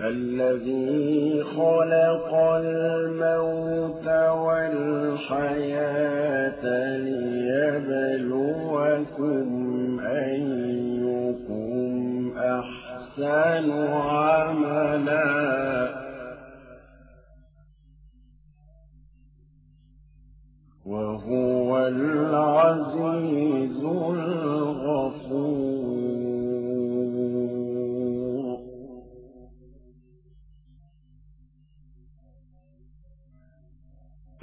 الذي خلق الموت والحياة ليبلوكم أيكم أحسن عملا.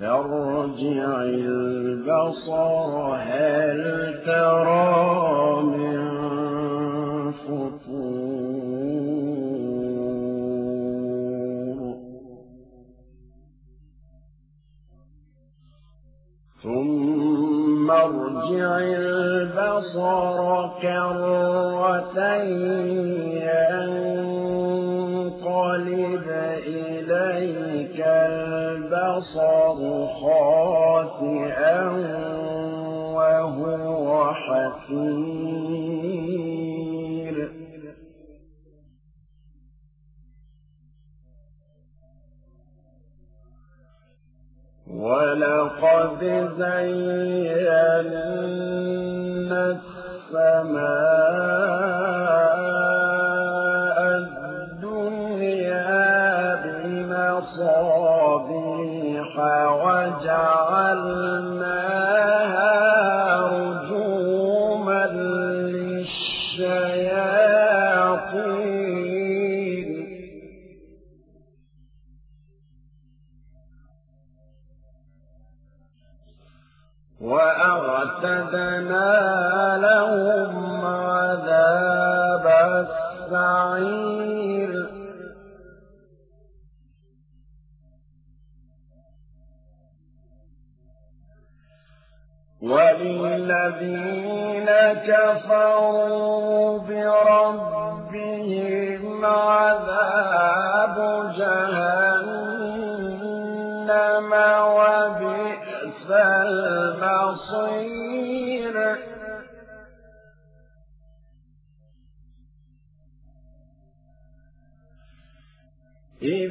فارجع البصر هل ترى من فطور؟ ثم ارجع البصر كرتين خاسئا وهو حسير ولقد زينا السماء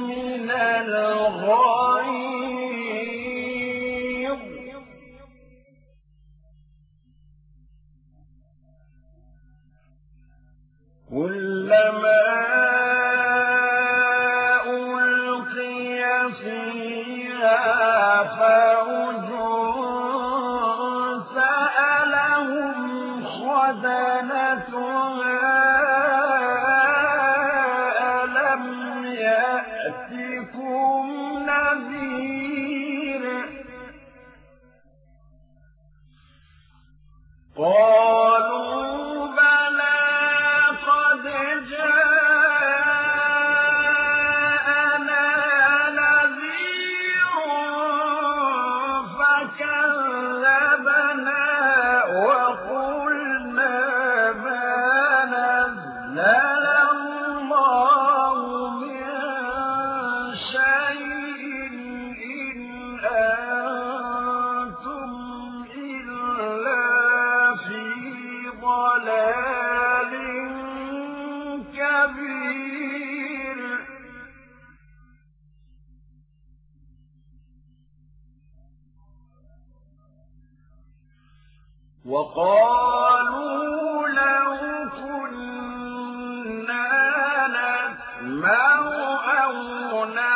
من الغيظ. ألقي فيها فوج سألهم خزنتها أَغْنَى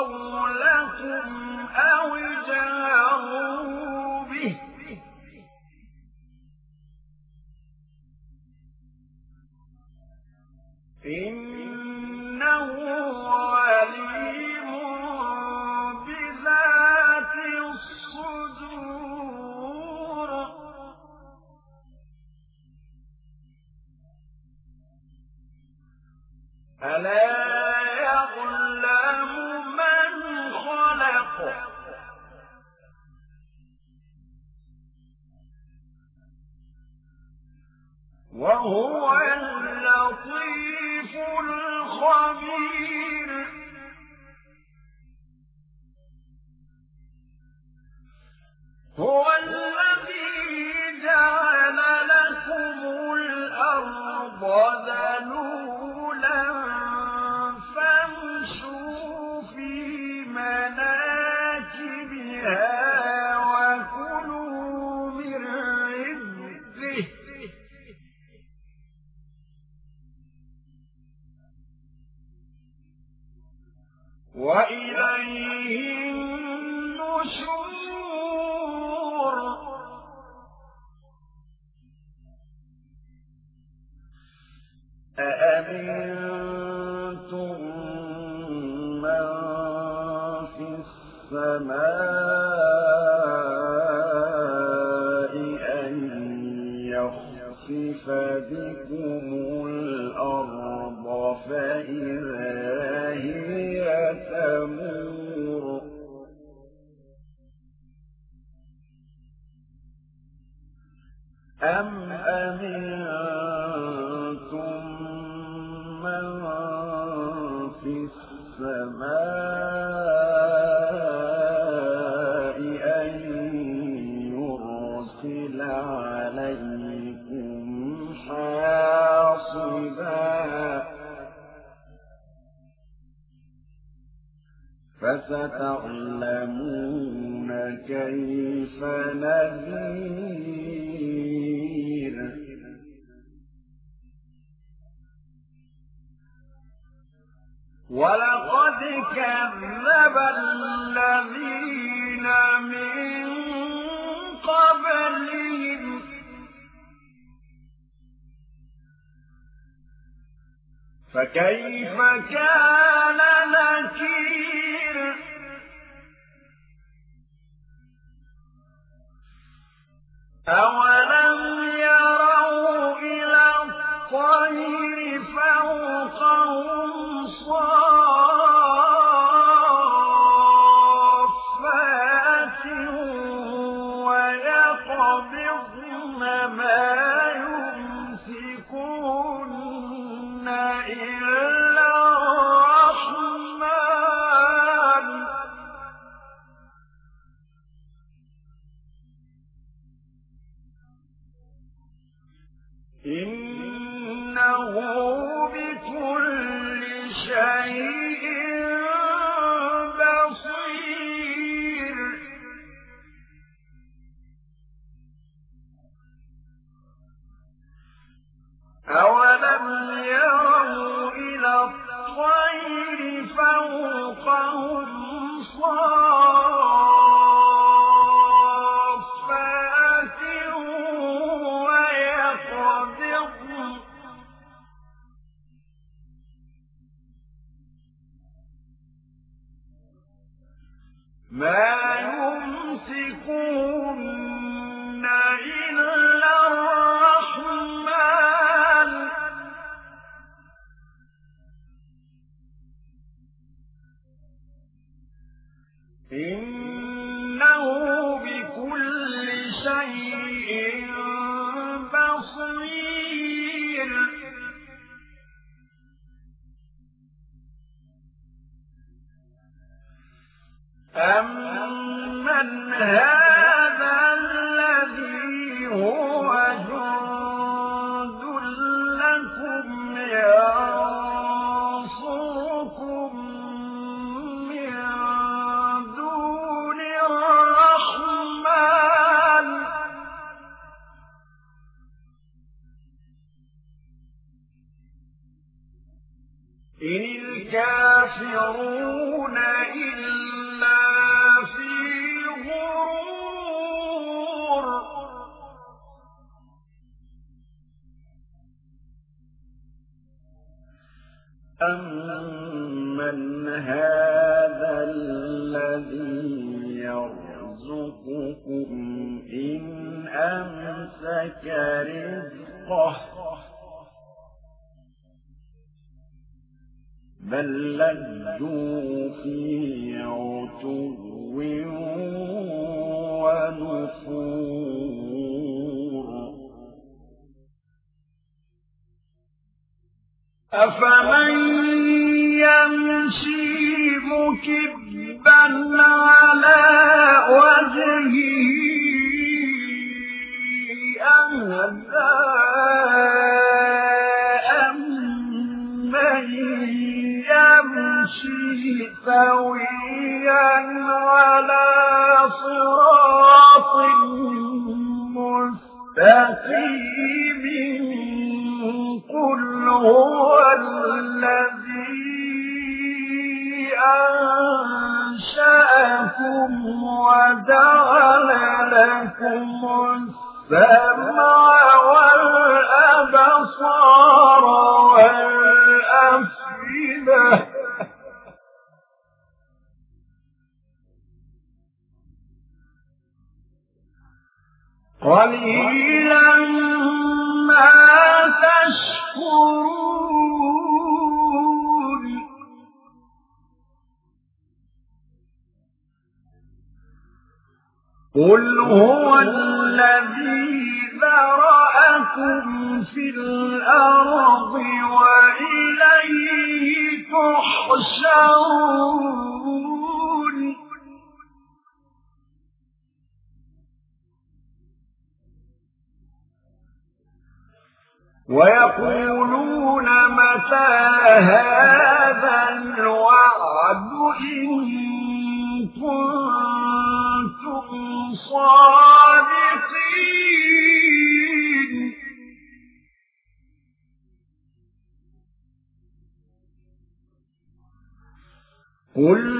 قولكم أو جهل وهو فستعلمون كيف نذير. ولقد كذب الذين من قبلهم. فكيف كان نكير؟ أولم إنه ما يمسكون أمن هذا أَمَّنْ هَٰذَا الَّذِي يَرْزُقُكُمْ إِنْ أَمْسَكَ رِزْقَهُ ۚ بَل لَّجُّوا فِي عُتُوٍّ وَنُفُورٍ أفمن مكبا على وجهه أمن يمشي سويا على صراط مستقيم هو الذي وجعل لكم السمع والأبصار والأفئدة. قليلا ما تشكرون. قل هو الذي ذرأكم في الأرض وإليه تحشرون ويقولون متى هذا الوعد إن كنتم قل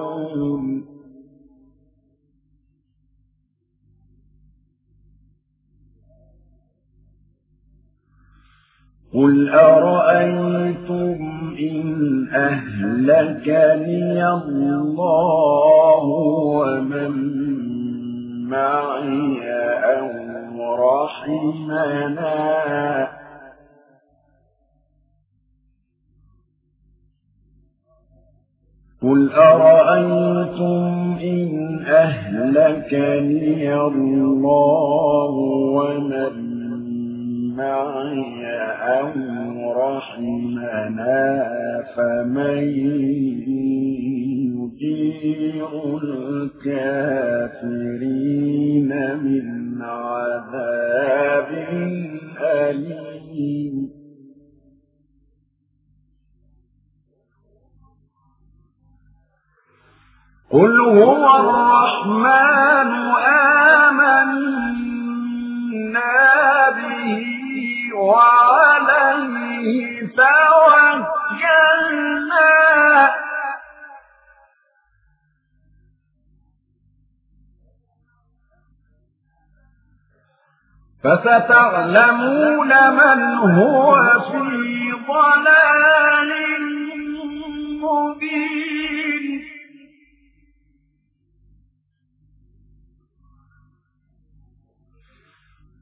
قل أرأيتم إن أهلكني الله ومن معي أو رحمنا قل أرأيتم إن أهلكني الله ومن معي أو رحمنا فمن يجير الكافرين من عذاب أليم. قل هو الرحمن آمنا وعليه توكلنا. فستعلمون من هو في ضلال مبين.